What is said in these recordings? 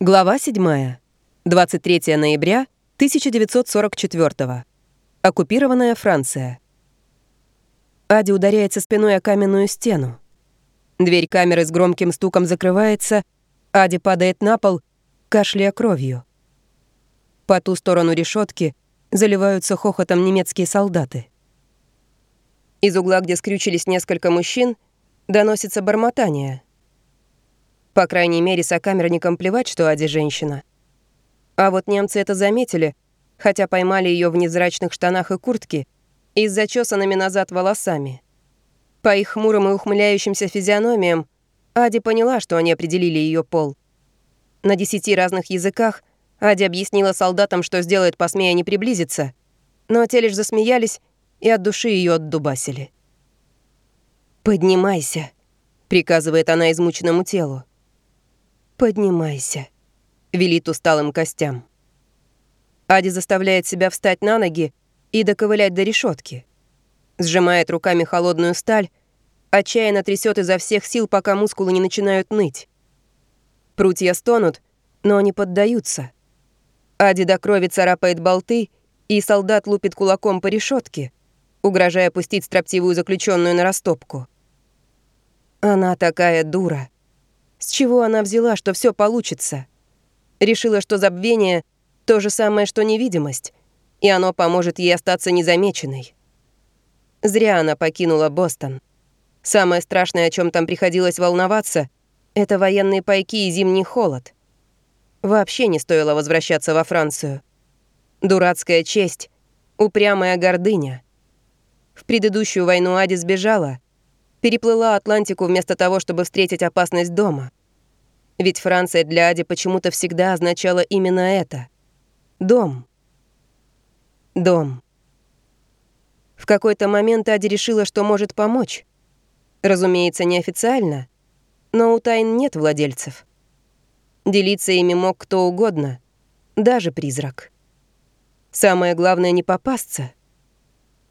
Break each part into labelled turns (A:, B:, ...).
A: Глава 7. 23 ноября 1944. Оккупированная Франция. Ади ударяется спиной о каменную стену. Дверь камеры с громким стуком закрывается, Ади падает на пол, кашляя кровью. По ту сторону решетки заливаются хохотом немецкие солдаты. Из угла, где скрючились несколько мужчин, доносится бормотание. По крайней мере, сокамерникам плевать, что Ади женщина. А вот немцы это заметили, хотя поймали ее в невзрачных штанах и куртке и с зачесанными назад волосами. По их хмурым и ухмыляющимся физиономиям Ади поняла, что они определили ее пол. На десяти разных языках Ади объяснила солдатам, что сделает, посмея не приблизиться, но те лишь засмеялись и от души ее отдубасили. «Поднимайся», — приказывает она измученному телу. «Поднимайся», — велит усталым костям. Ади заставляет себя встать на ноги и доковылять до решетки. Сжимает руками холодную сталь, отчаянно трясет изо всех сил, пока мускулы не начинают ныть. Прутья стонут, но не поддаются. Ади до крови царапает болты, и солдат лупит кулаком по решетке, угрожая пустить строптивую заключенную на растопку. Она такая дура. С чего она взяла, что все получится? Решила, что забвение — то же самое, что невидимость, и оно поможет ей остаться незамеченной. Зря она покинула Бостон. Самое страшное, о чем там приходилось волноваться, это военные пайки и зимний холод. Вообще не стоило возвращаться во Францию. Дурацкая честь, упрямая гордыня. В предыдущую войну Ади сбежала, переплыла Атлантику вместо того, чтобы встретить опасность дома. Ведь Франция для Ади почему-то всегда означала именно это. Дом. Дом. В какой-то момент Ади решила, что может помочь. Разумеется, неофициально, но у тайн нет владельцев. Делиться ими мог кто угодно, даже призрак. Самое главное — не попасться —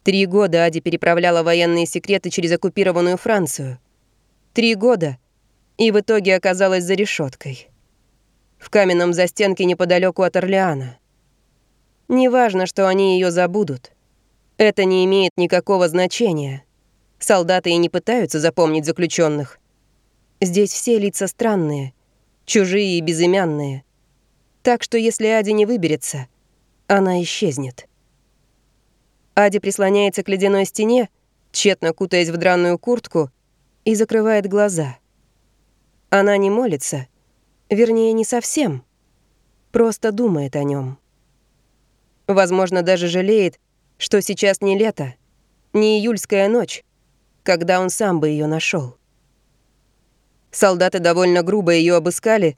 A: Три года Ади переправляла военные секреты через оккупированную Францию. Три года. И в итоге оказалась за решеткой. В каменном застенке неподалеку от Орлеана. Неважно, что они ее забудут. Это не имеет никакого значения. Солдаты и не пытаются запомнить заключенных. Здесь все лица странные, чужие и безымянные. Так что если Ади не выберется, она исчезнет. Ади прислоняется к ледяной стене, тщетно кутаясь в драную куртку, и закрывает глаза. Она не молится, вернее, не совсем, просто думает о нем. Возможно, даже жалеет, что сейчас не лето, не июльская ночь, когда он сам бы ее нашел. Солдаты довольно грубо ее обыскали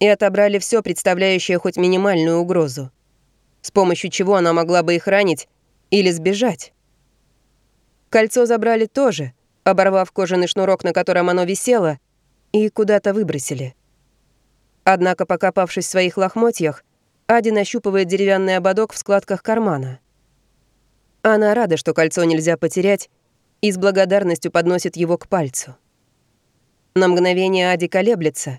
A: и отобрали все, представляющее хоть минимальную угрозу, с помощью чего она могла бы их ранить или сбежать. Кольцо забрали тоже, оборвав кожаный шнурок, на котором оно висело, и куда-то выбросили. Однако, покопавшись в своих лохмотьях, Ади нащупывает деревянный ободок в складках кармана. Она рада, что кольцо нельзя потерять, и с благодарностью подносит его к пальцу. На мгновение Ади колеблется.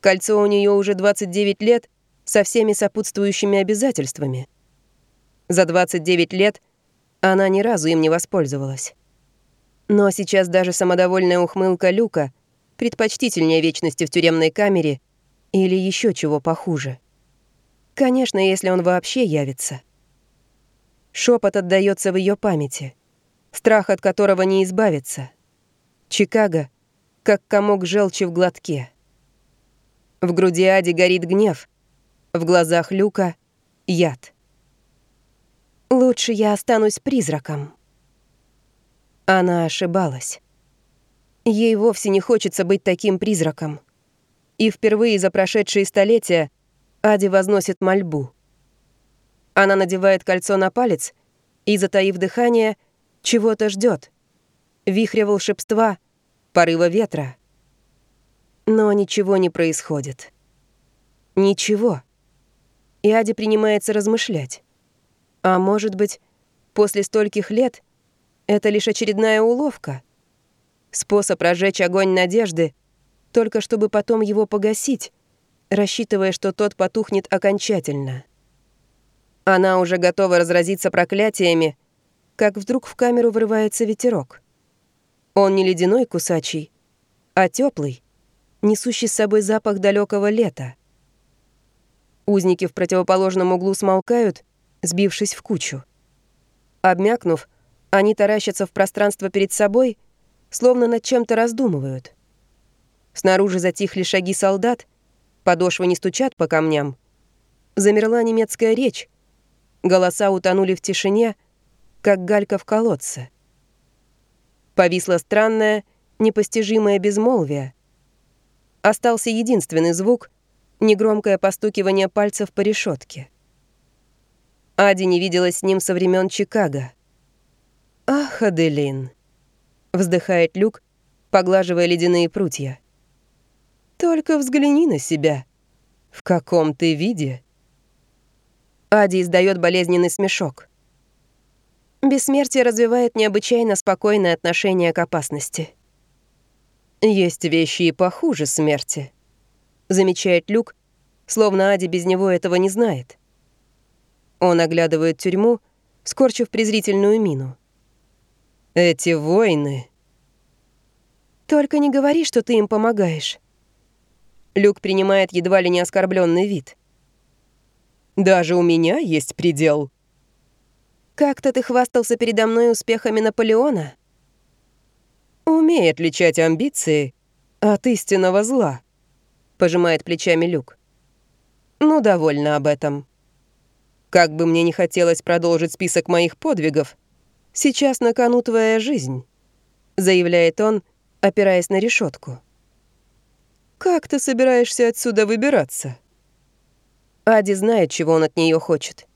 A: Кольцо у нее уже 29 лет со всеми сопутствующими обязательствами — за 29 лет она ни разу им не воспользовалась. Но сейчас даже самодовольная ухмылка Люка предпочтительнее вечности в тюремной камере или еще чего похуже. Конечно, если он вообще явится. Шепот отдаётся в ее памяти, страх от которого не избавиться. Чикаго, как комок желчи в глотке. В груди Ади горит гнев, в глазах Люка — яд. Лучше я останусь призраком. Она ошибалась. Ей вовсе не хочется быть таким призраком. И впервые за прошедшие столетия Ади возносит мольбу. Она надевает кольцо на палец и, затаив дыхание, чего-то ждет. Вихря волшебства, порыва ветра. Но ничего не происходит. Ничего. И Ади принимается размышлять. А может быть, после стольких лет это лишь очередная уловка? Способ разжечь огонь надежды, только чтобы потом его погасить, рассчитывая, что тот потухнет окончательно. Она уже готова разразиться проклятиями, как вдруг в камеру врывается ветерок. Он не ледяной кусачий, а теплый, несущий с собой запах далекого лета. Узники в противоположном углу смолкают, сбившись в кучу. Обмякнув, они таращатся в пространство перед собой, словно над чем-то раздумывают. Снаружи затихли шаги солдат, подошвы не стучат по камням. Замерла немецкая речь. Голоса утонули в тишине, как галька в колодце. Повисло странное, непостижимое безмолвие. Остался единственный звук — негромкое постукивание пальцев по решетке. Ади не виделась с ним со времен Чикаго. «Ах, Аделин!» — вздыхает Люк, поглаживая ледяные прутья. «Только взгляни на себя. В каком ты виде?» Ади издает болезненный смешок. Бессмертие развивает необычайно спокойное отношение к опасности. «Есть вещи и похуже смерти», — замечает Люк, словно Ади без него этого не знает. Он оглядывает тюрьму, скорчив презрительную мину. «Эти войны...» «Только не говори, что ты им помогаешь». Люк принимает едва ли не оскорбленный вид. «Даже у меня есть предел». «Как-то ты хвастался передо мной успехами Наполеона?» «Умей отличать амбиции от истинного зла», — пожимает плечами Люк. «Ну, довольно об этом. Как бы мне не хотелось продолжить список моих подвигов, сейчас на кону твоя жизнь», — заявляет он, опираясь на решетку. «Как ты собираешься отсюда выбираться?» Ади знает, чего он от нее хочет.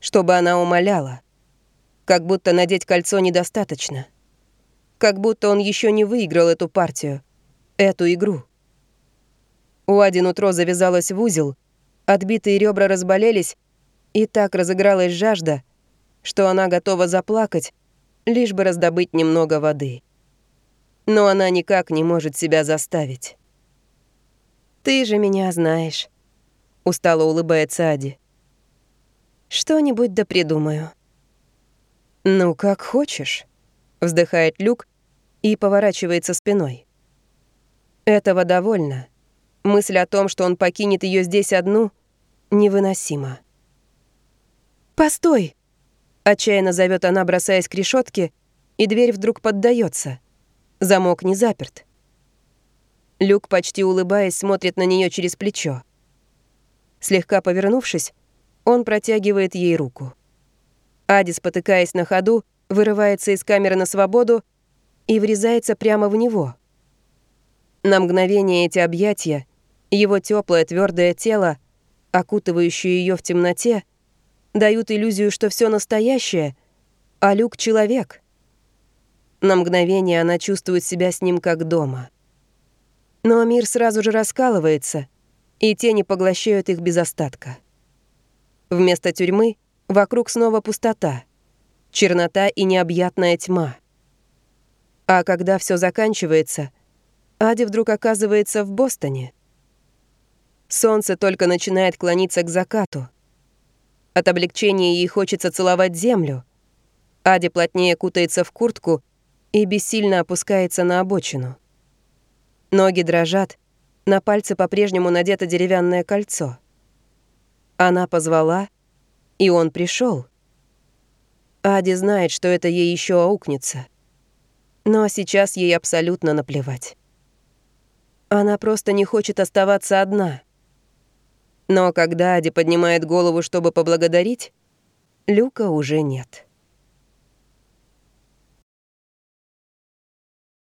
A: Чтобы она умоляла. Как будто надеть кольцо недостаточно. Как будто он еще не выиграл эту партию, эту игру. У Ади нутро завязалось в узел, отбитые ребра разболелись, и так разыгралась жажда, что она готова заплакать, лишь бы раздобыть немного воды. Но она никак не может себя заставить. «Ты же меня знаешь», — устало улыбается Ади. «Что-нибудь да придумаю». «Ну, как хочешь», — вздыхает Люк, и поворачивается спиной. Этого довольно. Мысль о том, что он покинет ее здесь одну, невыносима. «Постой!» — отчаянно зовет она, бросаясь к решетке, и дверь вдруг поддается. Замок не заперт. Люк, почти улыбаясь, смотрит на нее через плечо. Слегка повернувшись, он протягивает ей руку. Ади, спотыкаясь на ходу, вырывается из камеры на свободу и врезается прямо в него. На мгновение эти объятия, его теплое твердое тело, окутывающее ее в темноте, дают иллюзию, что все настоящее, а Люк — человек. На мгновение она чувствует себя с ним как дома. Но мир сразу же раскалывается, и тени поглощают их без остатка. Вместо тюрьмы вокруг снова пустота, чернота и необъятная тьма. А когда все заканчивается, Ади вдруг оказывается в Бостоне. Солнце только начинает клониться к закату. От облегчения ей хочется целовать землю. Ади плотнее кутается в куртку и бессильно опускается на обочину. Ноги дрожат, на пальце по-прежнему надето деревянное кольцо. Она позвала, и он пришел. Ади знает, что это ей еще аукнется. Но сейчас ей абсолютно наплевать. Она просто не хочет оставаться одна. Но когда Ади поднимает голову, чтобы поблагодарить, Люка уже нет.